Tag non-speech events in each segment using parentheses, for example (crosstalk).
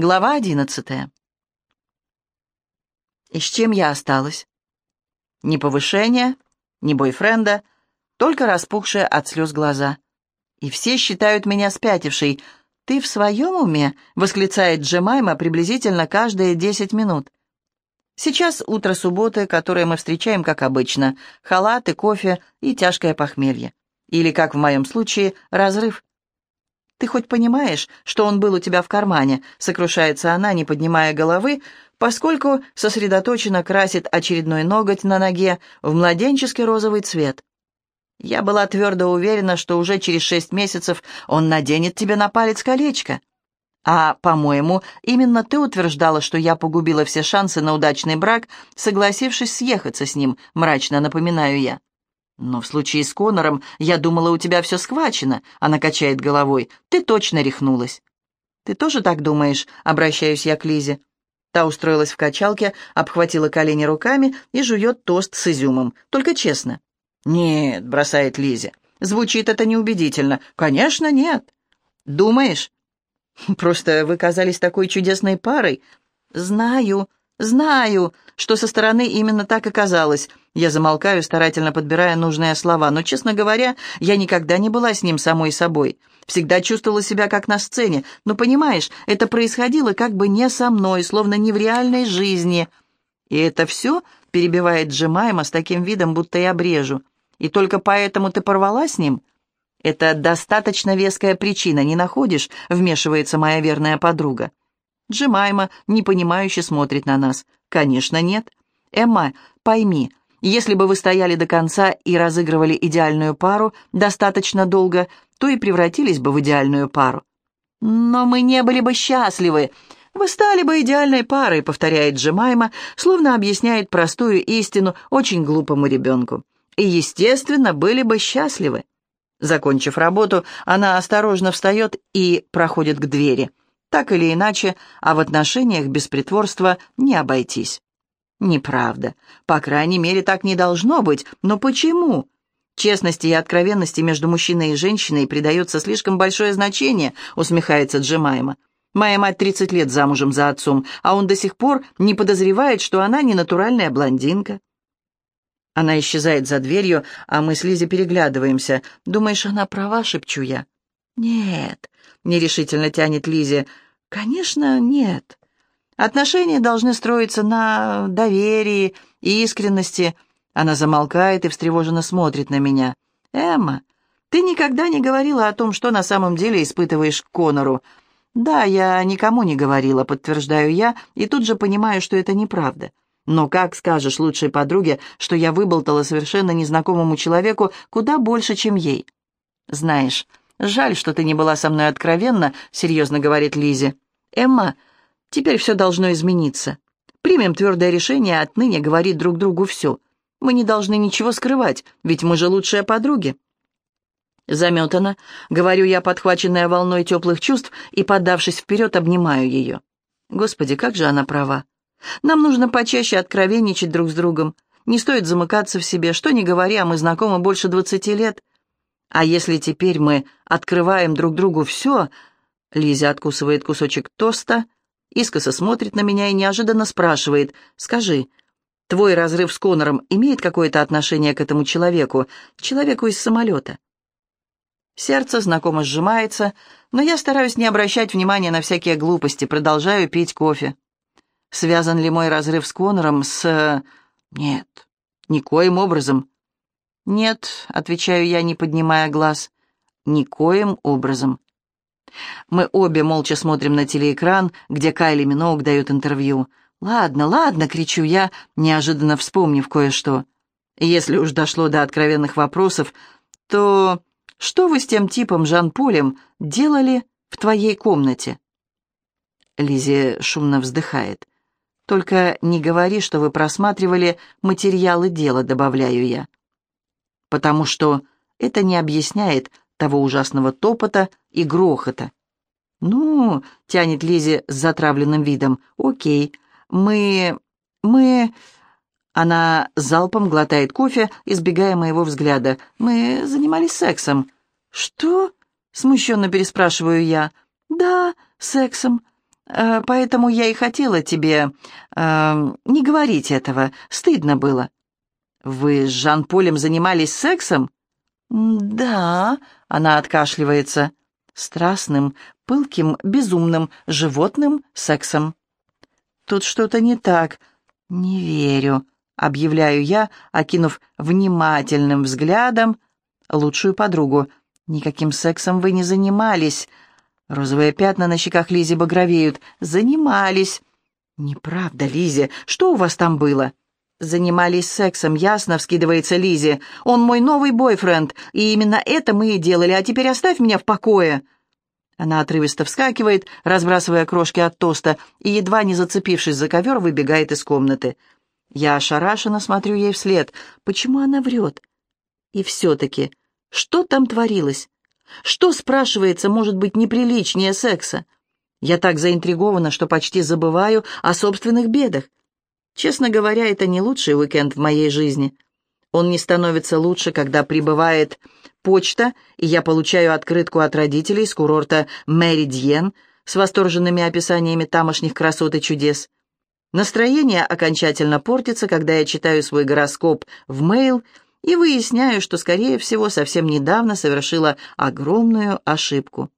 Глава одиннадцатая. И с чем я осталась? Ни повышения, ни бойфренда, только распухшие от слез глаза. И все считают меня спятившей. «Ты в своем уме?» — восклицает Джемайма приблизительно каждые десять минут. Сейчас утро субботы, которое мы встречаем, как обычно. Халаты, кофе и тяжкое похмелье. Или, как в моем случае, разрыв. «Ты хоть понимаешь, что он был у тебя в кармане?» — сокрушается она, не поднимая головы, поскольку сосредоточенно красит очередной ноготь на ноге в младенческий розовый цвет. «Я была твердо уверена, что уже через шесть месяцев он наденет тебе на палец колечко. А, по-моему, именно ты утверждала, что я погубила все шансы на удачный брак, согласившись съехаться с ним, мрачно напоминаю я. «Но в случае с Конором я думала, у тебя все схвачено», — она качает головой. «Ты точно рехнулась». «Ты тоже так думаешь?» — обращаюсь я к Лизе. Та устроилась в качалке, обхватила колени руками и жует тост с изюмом. Только честно. «Нет», — бросает Лизе. «Звучит это неубедительно». «Конечно, нет». «Думаешь?» (laughs) «Просто вы казались такой чудесной парой». «Знаю», «Знаю, что со стороны именно так и казалось». Я замолкаю, старательно подбирая нужные слова, но, честно говоря, я никогда не была с ним самой собой. Всегда чувствовала себя как на сцене, но, понимаешь, это происходило как бы не со мной, словно не в реальной жизни. И это все перебивает Джемайма с таким видом, будто я брежу. И только поэтому ты порвала с ним? Это достаточно веская причина, не находишь, вмешивается моя верная подруга. Джемайма непонимающе смотрит на нас. «Конечно, нет. Эмма, пойми, если бы вы стояли до конца и разыгрывали идеальную пару достаточно долго, то и превратились бы в идеальную пару. Но мы не были бы счастливы. Вы стали бы идеальной парой», — повторяет Джемайма, словно объясняет простую истину очень глупому ребенку. «И, естественно, были бы счастливы». Закончив работу, она осторожно встает и проходит к двери. Так или иначе, а в отношениях без притворства не обойтись. Неправда. По крайней мере, так не должно быть. Но почему? Честности и откровенности между мужчиной и женщиной придается слишком большое значение, усмехается Джемайма. Моя мать 30 лет замужем за отцом, а он до сих пор не подозревает, что она не натуральная блондинка. Она исчезает за дверью, а мы с Лизи переглядываемся. «Думаешь, она права?» — шепчу я. «Нет», — нерешительно тянет Лизе. «Конечно, нет. Отношения должны строиться на доверии и искренности». Она замолкает и встревоженно смотрит на меня. «Эмма, ты никогда не говорила о том, что на самом деле испытываешь к Конору». «Да, я никому не говорила», — подтверждаю я, и тут же понимаю, что это неправда. «Но как скажешь лучшей подруге, что я выболтала совершенно незнакомому человеку куда больше, чем ей?» «Знаешь, «Жаль, что ты не была со мной откровенна», — серьезно говорит Лизе. «Эмма, теперь все должно измениться. Примем твердое решение отныне говорить друг другу все. Мы не должны ничего скрывать, ведь мы же лучшие подруги». Заметана, говорю я, подхваченная волной теплых чувств, и, подавшись вперед, обнимаю ее. Господи, как же она права. Нам нужно почаще откровенничать друг с другом. Не стоит замыкаться в себе, что не говоря, мы знакомы больше двадцати лет. А если теперь мы открываем друг другу все... Лиза откусывает кусочек тоста, искоса смотрит на меня и неожиданно спрашивает, «Скажи, твой разрыв с Конором имеет какое-то отношение к этому человеку, человеку из самолета?» Сердце знакомо сжимается, но я стараюсь не обращать внимания на всякие глупости, продолжаю пить кофе. Связан ли мой разрыв с Конором с... Нет, никоим образом. «Нет», — отвечаю я, не поднимая глаз, — «никоим образом». Мы обе молча смотрим на телеэкран, где Кайли Миноук дает интервью. «Ладно, ладно», — кричу я, неожиданно вспомнив кое-что. «Если уж дошло до откровенных вопросов, то что вы с тем типом Жан-Полем делали в твоей комнате?» Лизи шумно вздыхает. «Только не говори, что вы просматривали материалы дела», — добавляю я потому что это не объясняет того ужасного топота и грохота. «Ну», — тянет Лизи с затравленным видом, — «окей, мы... мы...» Она залпом глотает кофе, избегая моего взгляда. «Мы занимались сексом». «Что?» — смущенно переспрашиваю я. «Да, сексом. Э, поэтому я и хотела тебе э, не говорить этого. Стыдно было». «Вы с Жан-Полем занимались сексом?» «Да», — она откашливается, — «страстным, пылким, безумным, животным сексом». «Тут что-то не так. Не верю», — объявляю я, окинув внимательным взглядом лучшую подругу. «Никаким сексом вы не занимались». Розовые пятна на щеках Лизи багровеют. «Занимались». «Неправда, Лизи. Что у вас там было?» «Занимались сексом, ясно?» — вскидывается Лизи. «Он мой новый бойфренд, и именно это мы и делали, а теперь оставь меня в покое!» Она отрывисто вскакивает, разбрасывая крошки от тоста, и, едва не зацепившись за ковер, выбегает из комнаты. Я ошарашенно смотрю ей вслед. Почему она врет? И все-таки, что там творилось? Что, спрашивается, может быть неприличнее секса? Я так заинтригована, что почти забываю о собственных бедах. Честно говоря, это не лучший уикенд в моей жизни. Он не становится лучше, когда прибывает почта, и я получаю открытку от родителей с курорта Мэридьен с восторженными описаниями тамошних красот и чудес. Настроение окончательно портится, когда я читаю свой гороскоп в мейл и выясняю, что, скорее всего, совсем недавно совершила огромную ошибку.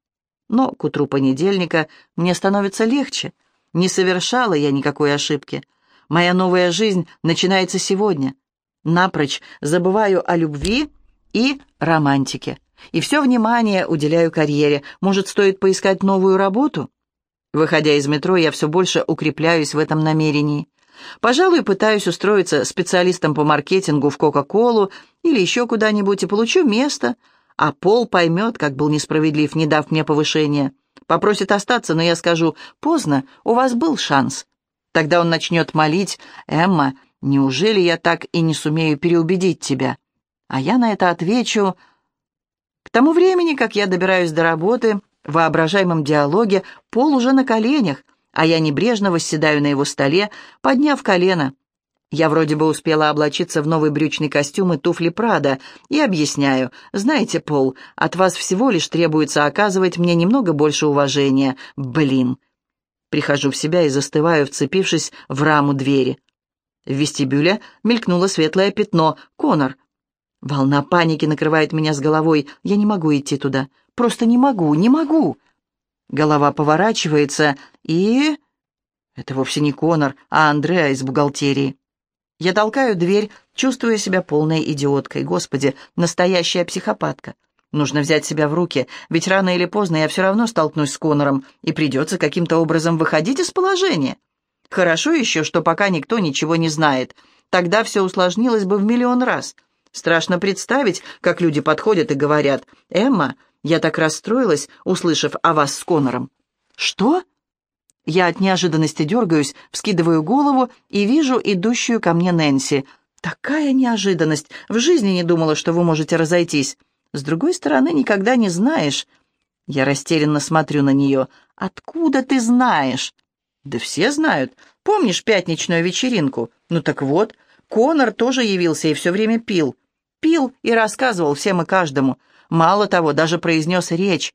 Но к утру понедельника мне становится легче. Не совершала я никакой ошибки. Моя новая жизнь начинается сегодня. Напрочь забываю о любви и романтике. И все внимание уделяю карьере. Может, стоит поискать новую работу? Выходя из метро, я все больше укрепляюсь в этом намерении. Пожалуй, пытаюсь устроиться специалистом по маркетингу в Кока-Колу или еще куда-нибудь и получу место, а Пол поймет, как был несправедлив, не дав мне повышения. Попросит остаться, но я скажу, поздно, у вас был шанс. Тогда он начнет молить, «Эмма, неужели я так и не сумею переубедить тебя?» А я на это отвечу, «К тому времени, как я добираюсь до работы, в воображаемом диалоге Пол уже на коленях, а я небрежно восседаю на его столе, подняв колено. Я вроде бы успела облачиться в новый брючный костюм и туфли Прада, и объясняю, знаете, Пол, от вас всего лишь требуется оказывать мне немного больше уважения. Блин!» Прихожу в себя и застываю, вцепившись в раму двери. В вестибюле мелькнуло светлое пятно. Конор. Волна паники накрывает меня с головой. Я не могу идти туда. Просто не могу, не могу. Голова поворачивается, и... Это вовсе не Конор, а Андреа из бухгалтерии. Я толкаю дверь, чувствуя себя полной идиоткой. Господи, настоящая психопатка. Нужно взять себя в руки, ведь рано или поздно я все равно столкнусь с Конором, и придется каким-то образом выходить из положения. Хорошо еще, что пока никто ничего не знает. Тогда все усложнилось бы в миллион раз. Страшно представить, как люди подходят и говорят, «Эмма, я так расстроилась, услышав о вас с Конором». «Что?» Я от неожиданности дергаюсь, вскидываю голову и вижу идущую ко мне Нэнси. «Такая неожиданность! В жизни не думала, что вы можете разойтись. С другой стороны, никогда не знаешь. Я растерянно смотрю на нее. «Откуда ты знаешь?» «Да все знают. Помнишь пятничную вечеринку? Ну так вот, Конор тоже явился и все время пил. Пил и рассказывал всем и каждому. Мало того, даже произнес речь.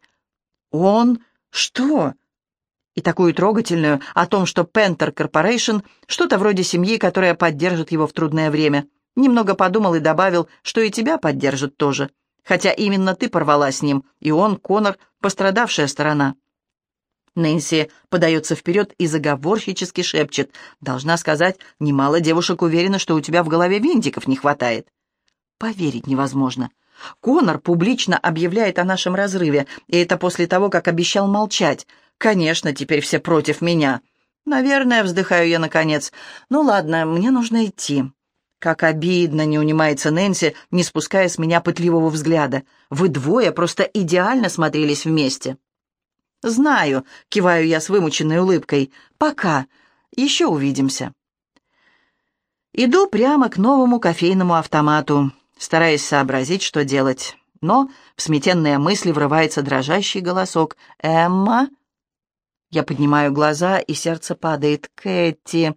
«Он? Что?» И такую трогательную о том, что Пентер Корпорейшн — что-то вроде семьи, которая поддержит его в трудное время. Немного подумал и добавил, что и тебя поддержит тоже хотя именно ты порвала с ним, и он, Конор, пострадавшая сторона». Нэнси подается вперед и заговорщически шепчет. «Должна сказать, немало девушек уверены, что у тебя в голове винтиков не хватает». Поверить невозможно. Конор публично объявляет о нашем разрыве, и это после того, как обещал молчать. Конечно, теперь все против меня. Наверное, вздыхаю я наконец. Ну ладно, мне нужно идти. «Как обидно!» — не унимается Нэнси, не спуская с меня пытливого взгляда. «Вы двое просто идеально смотрелись вместе». «Знаю», — киваю я с вымученной улыбкой. «Пока. Еще увидимся». Иду прямо к новому кофейному автомату, стараясь сообразить, что делать. Но в сметенные мысли врывается дрожащий голосок. «Эмма?» Я поднимаю глаза, и сердце падает. «Кэти!»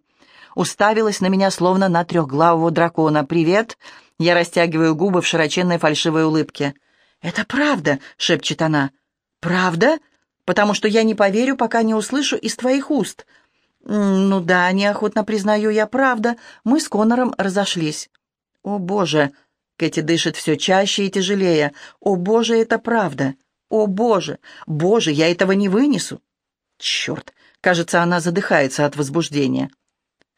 Уставилась на меня, словно на трехглавого дракона. «Привет!» Я растягиваю губы в широченной фальшивой улыбке. «Это правда!» — шепчет она. «Правда?» потому что я не поверю, пока не услышу из твоих уст». «Ну да, неохотно признаю я, правда. Мы с Конором разошлись». «О, Боже!» Кэти дышит все чаще и тяжелее. «О, Боже, это правда! О, Боже! Боже, я этого не вынесу!» «Черт!» Кажется, она задыхается от возбуждения.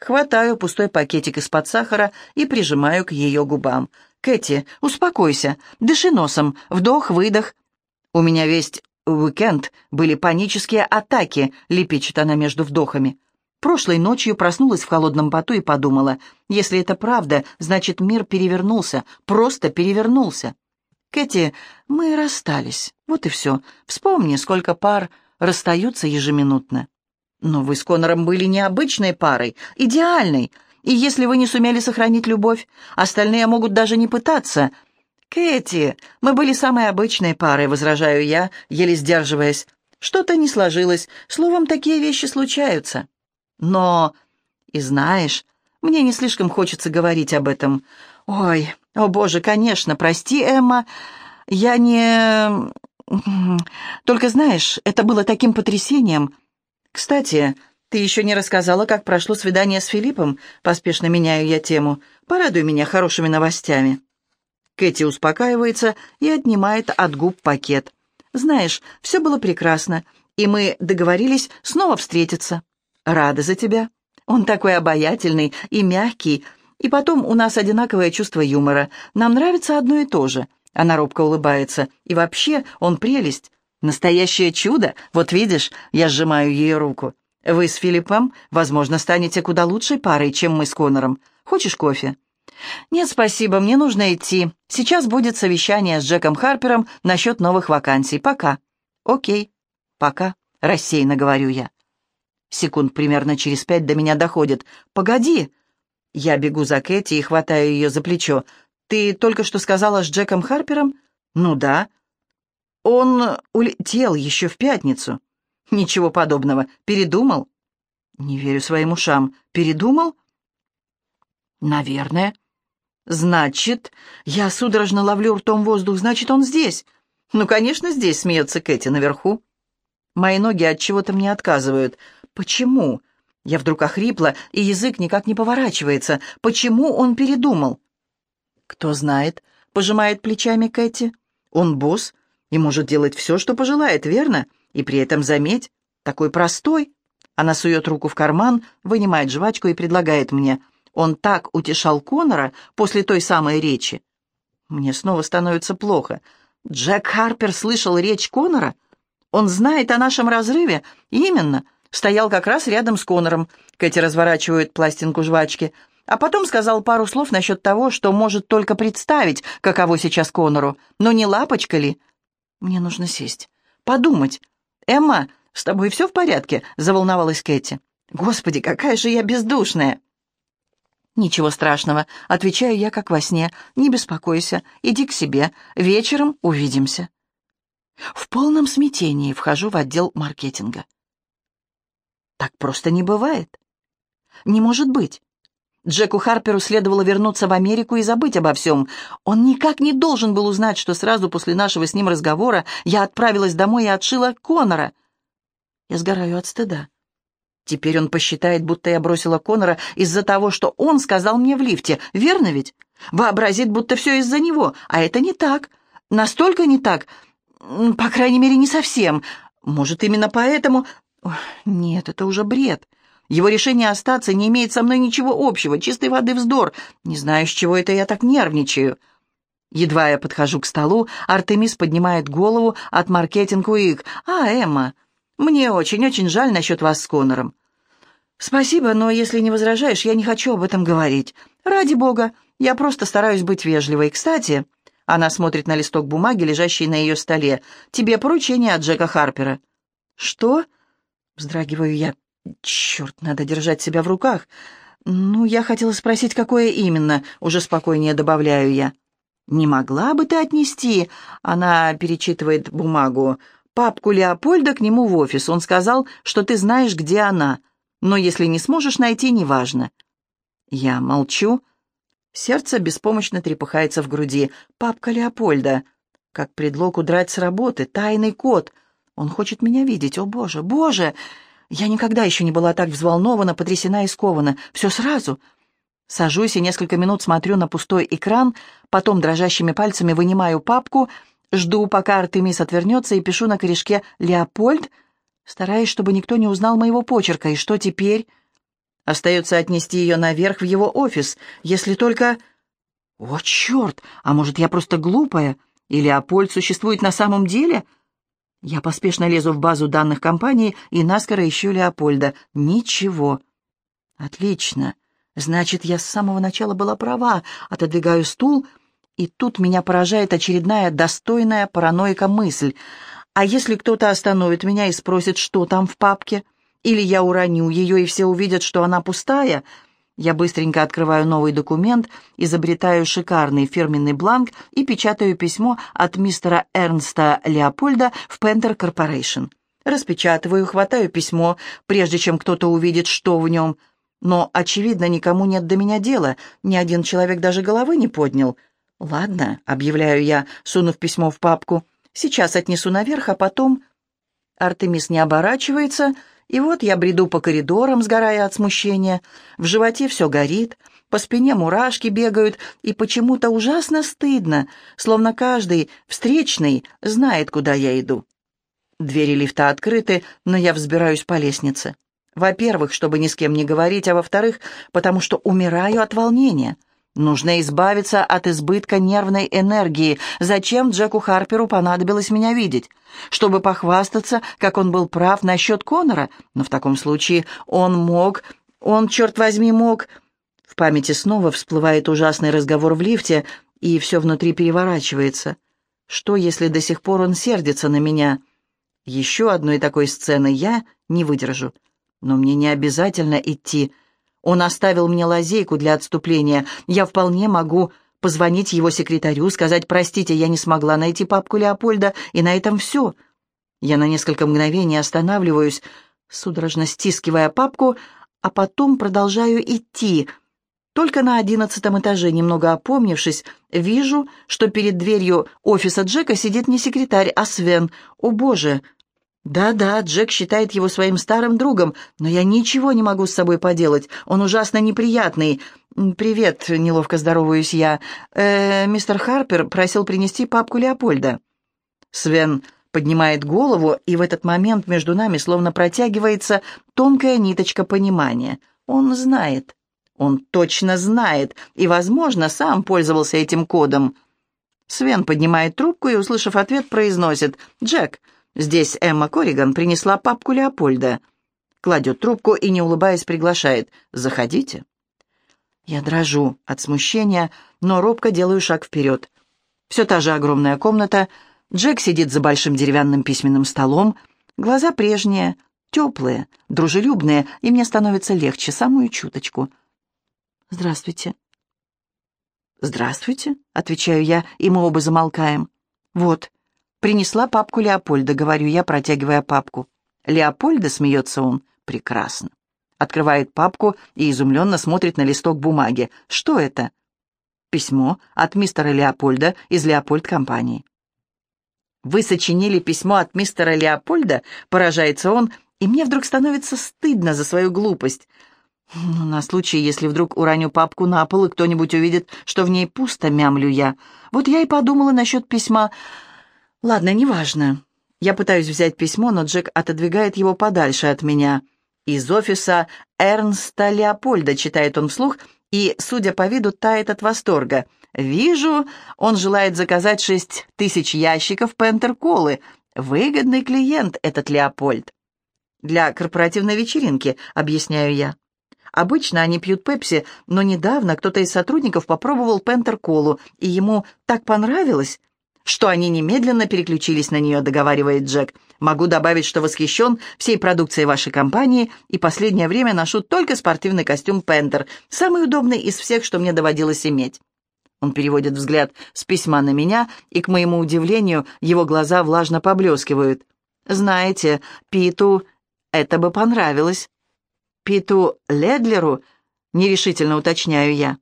Хватаю пустой пакетик из-под сахара и прижимаю к ее губам. «Кэти, успокойся, дыши носом, вдох-выдох». «У меня весь уикенд были панические атаки», — лепечет она между вдохами. Прошлой ночью проснулась в холодном поту и подумала, если это правда, значит мир перевернулся, просто перевернулся. Кэти, мы расстались, вот и все. Вспомни, сколько пар расстаются ежеминутно. Но вы с Конором были необычной парой, идеальной, и если вы не сумели сохранить любовь, остальные могут даже не пытаться. Кэти, мы были самой обычной парой, возражаю я, еле сдерживаясь. Что-то не сложилось, словом, такие вещи случаются. Но... И знаешь, мне не слишком хочется говорить об этом. Ой, о боже, конечно, прости, Эмма, я не... Только знаешь, это было таким потрясением. Кстати, ты еще не рассказала, как прошло свидание с Филиппом. Поспешно меняю я тему. Порадуй меня хорошими новостями. Кэти успокаивается и отнимает от губ пакет. Знаешь, все было прекрасно, и мы договорились снова встретиться. Рада за тебя. Он такой обаятельный и мягкий. И потом у нас одинаковое чувство юмора. Нам нравится одно и то же. Она робко улыбается. И вообще, он прелесть. Настоящее чудо. Вот видишь, я сжимаю ее руку. Вы с Филиппом, возможно, станете куда лучшей парой, чем мы с Конором. Хочешь кофе? Нет, спасибо, мне нужно идти. Сейчас будет совещание с Джеком Харпером насчет новых вакансий. Пока. Окей. Пока. Рассеянно говорю я. Секунд примерно через пять до меня доходит. «Погоди!» Я бегу за Кэти и хватаю ее за плечо. «Ты только что сказала с Джеком Харпером?» «Ну да». «Он улетел еще в пятницу». «Ничего подобного. Передумал?» «Не верю своим ушам. Передумал?» «Наверное». «Значит...» Я судорожно ловлю ртом воздух. «Значит, он здесь?» «Ну, конечно, здесь», — смеется Кэти наверху. Мои ноги от чего-то мне отказывают. Почему? Я вдруг охрипла, и язык никак не поворачивается. Почему он передумал? Кто знает, пожимает плечами Кэти. Он босс и может делать все, что пожелает, верно? И при этом, заметь, такой простой. Она сует руку в карман, вынимает жвачку и предлагает мне. Он так утешал Конора после той самой речи. Мне снова становится плохо. Джек Харпер слышал речь Конора? Он знает о нашем разрыве? Именно. Стоял как раз рядом с Конором. Кэти разворачивает пластинку жвачки. А потом сказал пару слов насчет того, что может только представить, каково сейчас Конору. Но не лапочка ли? Мне нужно сесть. Подумать. «Эмма, с тобой все в порядке?» — заволновалась Кэти. «Господи, какая же я бездушная!» «Ничего страшного», — отвечаю я, как во сне. «Не беспокойся, иди к себе. Вечером увидимся». В полном смятении вхожу в отдел маркетинга. Так просто не бывает. Не может быть. Джеку Харперу следовало вернуться в Америку и забыть обо всем. Он никак не должен был узнать, что сразу после нашего с ним разговора я отправилась домой и отшила Конора. Я сгораю от стыда. Теперь он посчитает, будто я бросила Конора из-за того, что он сказал мне в лифте. Верно ведь? Вообразит, будто все из-за него. А это не так. Настолько не так. По крайней мере, не совсем. Может, именно поэтому нет, это уже бред. Его решение остаться не имеет со мной ничего общего, чистой воды вздор. Не знаю, с чего это я так нервничаю. Едва я подхожу к столу, Артемис поднимает голову от маркетинг Уик. «А, Эмма, мне очень-очень жаль насчет вас с Конором». «Спасибо, но если не возражаешь, я не хочу об этом говорить. Ради бога, я просто стараюсь быть вежливой. Кстати...» Она смотрит на листок бумаги, лежащий на ее столе. «Тебе поручение от Джека Харпера». «Что?» Вздрагиваю я. Черт, надо держать себя в руках. Ну, я хотела спросить, какое именно, уже спокойнее добавляю я. «Не могла бы ты отнести?» Она перечитывает бумагу. «Папку Леопольда к нему в офис. Он сказал, что ты знаешь, где она. Но если не сможешь найти, неважно». Я молчу. Сердце беспомощно трепыхается в груди. «Папка Леопольда». Как предлог удрать с работы. Тайный код. Он хочет меня видеть. О, Боже, Боже! Я никогда еще не была так взволнована, потрясена и скована. Все сразу. Сажусь и несколько минут смотрю на пустой экран, потом дрожащими пальцами вынимаю папку, жду, пока Артемис отвернется, и пишу на корешке «Леопольд», стараясь, чтобы никто не узнал моего почерка. И что теперь? Остается отнести ее наверх в его офис, если только... О, черт! А может, я просто глупая? И Леопольд существует на самом деле? Я поспешно лезу в базу данных компании и наскоро ищу Леопольда. Ничего. Отлично. Значит, я с самого начала была права. Отодвигаю стул, и тут меня поражает очередная достойная параноика мысль. А если кто-то остановит меня и спросит, что там в папке? Или я уроню ее, и все увидят, что она пустая? Я быстренько открываю новый документ, изобретаю шикарный фирменный бланк и печатаю письмо от мистера Эрнста Леопольда в Пентер Корпорейшн. Распечатываю, хватаю письмо, прежде чем кто-то увидит, что в нем – но, очевидно, никому нет до меня дела, ни один человек даже головы не поднял. «Ладно», — объявляю я, сунув письмо в папку, — «сейчас отнесу наверх, а потом...» Артемис не оборачивается, и вот я бреду по коридорам, сгорая от смущения. В животе все горит, по спине мурашки бегают, и почему-то ужасно стыдно, словно каждый встречный знает, куда я иду. Двери лифта открыты, но я взбираюсь по лестнице. Во-первых, чтобы ни с кем не говорить, а во-вторых, потому что умираю от волнения. Нужно избавиться от избытка нервной энергии. Зачем Джеку Харперу понадобилось меня видеть? Чтобы похвастаться, как он был прав насчет Конора? Но в таком случае он мог... Он, черт возьми, мог... В памяти снова всплывает ужасный разговор в лифте, и все внутри переворачивается. Что, если до сих пор он сердится на меня? Еще одной такой сцены я не выдержу. Но мне не обязательно идти. Он оставил мне лазейку для отступления. Я вполне могу позвонить его секретарю, сказать «Простите, я не смогла найти папку Леопольда», и на этом все. Я на несколько мгновений останавливаюсь, судорожно стискивая папку, а потом продолжаю идти. Только на одиннадцатом этаже, немного опомнившись, вижу, что перед дверью офиса Джека сидит не секретарь, а Свен. О, боже! Да-да, Джек считает его своим старым другом, но я ничего не могу с собой поделать. Он ужасно неприятный. Привет, неловко здороваюсь я. Э, мистер Харпер просил принести папку Леопольда. Свен поднимает голову, и в этот момент между нами словно протягивается тонкая ниточка понимания. Он знает. Он точно знает, и, возможно, сам пользовался этим кодом. Свен поднимает трубку и, услышав ответ, произносит «Джек, Здесь Эмма Корриган принесла папку Леопольда. Кладет трубку и, не улыбаясь, приглашает. «Заходите». Я дрожу от смущения, но робко делаю шаг вперед. Все та же огромная комната. Джек сидит за большим деревянным письменным столом. Глаза прежние, теплые, дружелюбные, и мне становится легче, самую чуточку. «Здравствуйте». «Здравствуйте», — отвечаю я, и мы оба замолкаем. «Вот, Принесла папку Леопольда, говорю я, протягивая папку. Леопольда, смеется он, прекрасно. Открывает папку и изумленно смотрит на листок бумаги. Что это? Письмо от мистера Леопольда из Леопольд-компании. «Вы сочинили письмо от мистера Леопольда?» — поражается он, и мне вдруг становится стыдно за свою глупость. Ну, на случай, если вдруг уроню папку на пол, и кто-нибудь увидит, что в ней пусто, мямлю я. Вот я и подумала насчет письма. «Ладно, неважно. Я пытаюсь взять письмо, но Джек отодвигает его подальше от меня. Из офиса Эрнста Леопольда читает он вслух и, судя по виду, тает от восторга. «Вижу, он желает заказать шесть тысяч ящиков пентер-колы. Выгодный клиент этот Леопольд». «Для корпоративной вечеринки», — объясняю я. Обычно они пьют пепси, но недавно кто-то из сотрудников попробовал пентер-колу, и ему так понравилось, что они немедленно переключились на нее, договаривает Джек. Могу добавить, что восхищен всей продукцией вашей компании и последнее время ношу только спортивный костюм Пентер, самый удобный из всех, что мне доводилось иметь. Он переводит взгляд с письма на меня, и, к моему удивлению, его глаза влажно поблескивают. «Знаете, Питу это бы понравилось». «Питу Ледлеру?» — нерешительно уточняю я.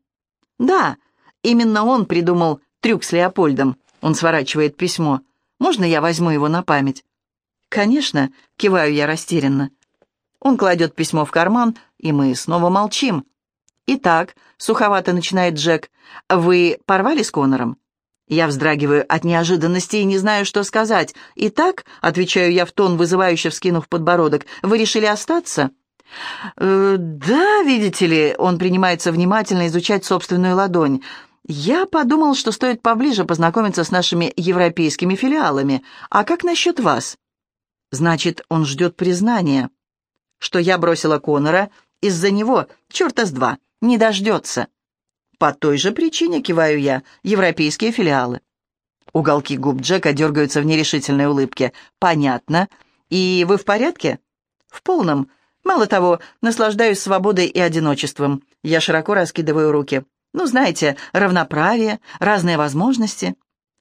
«Да, именно он придумал трюк с Леопольдом. Он сворачивает письмо. «Можно я возьму его на память?» «Конечно», — киваю я растерянно. Он кладет письмо в карман, и мы снова молчим. «Итак», — суховато начинает Джек, — «вы порвали с Конором?» Я вздрагиваю от неожиданности и не знаю, что сказать. «Итак», — отвечаю я в тон, вызывающе вскинув подбородок, — «вы решили остаться?» «Э, «Да, видите ли», — он принимается внимательно изучать собственную ладонь. «Я подумал, что стоит поближе познакомиться с нашими европейскими филиалами. А как насчет вас?» «Значит, он ждет признания. Что я бросила Конора из-за него, черта с два, не дождется». «По той же причине, киваю я, европейские филиалы». Уголки губ Джека дергаются в нерешительной улыбке. «Понятно. И вы в порядке?» «В полном. Мало того, наслаждаюсь свободой и одиночеством. Я широко раскидываю руки. Ну, знаете, равноправие, разные возможности.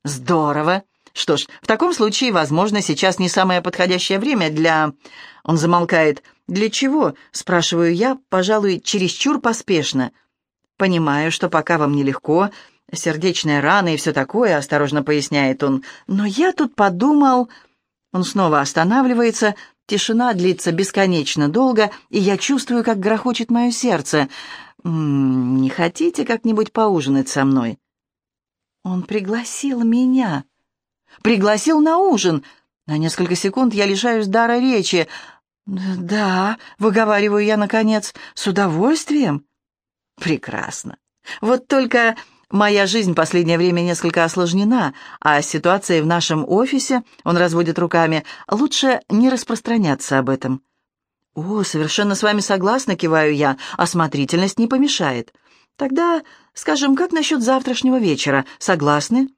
Здорово. Что ж, в таком случае, возможно, сейчас не самое подходящее время для... Он замолкает. «Для чего?» — спрашиваю я, пожалуй, чересчур поспешно. «Понимаю, что пока вам нелегко, сердечная рана и все такое», — осторожно поясняет он. «Но я тут подумал...» Он снова останавливается, тишина длится бесконечно долго, и я чувствую, как грохочет мое сердце. «М -м, «Не хотите как-нибудь поужинать со мной?» Он пригласил меня. Пригласил на ужин. На несколько секунд я лишаюсь дара речи. «Да», — выговариваю я, наконец, — «с удовольствием». Прекрасно. Вот только моя жизнь последнее время несколько осложнена, а ситуация в нашем офисе, он разводит руками, лучше не распространяться об этом. «О, совершенно с вами согласна», — киваю я, — «осмотрительность не помешает». «Тогда, скажем, как насчет завтрашнего вечера? Согласны?»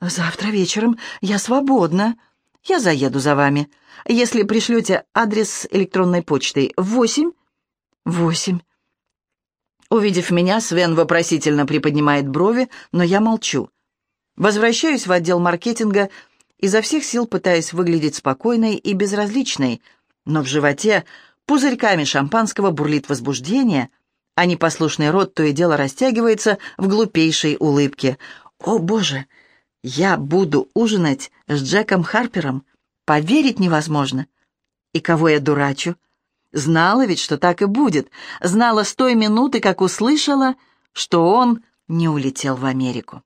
«Завтра вечером я свободна. Я заеду за вами. Если пришлете адрес электронной почтой восемь...» «Восемь. Увидев меня, Свен вопросительно приподнимает брови, но я молчу. Возвращаюсь в отдел маркетинга, изо всех сил пытаясь выглядеть спокойной и безразличной, но в животе пузырьками шампанского бурлит возбуждение, а непослушный рот то и дело растягивается в глупейшей улыбке. «О, Боже! Я буду ужинать с Джеком Харпером! Поверить невозможно! И кого я дурачу? Знала ведь, что так и будет. Знала с той минуты, как услышала, что он не улетел в Америку.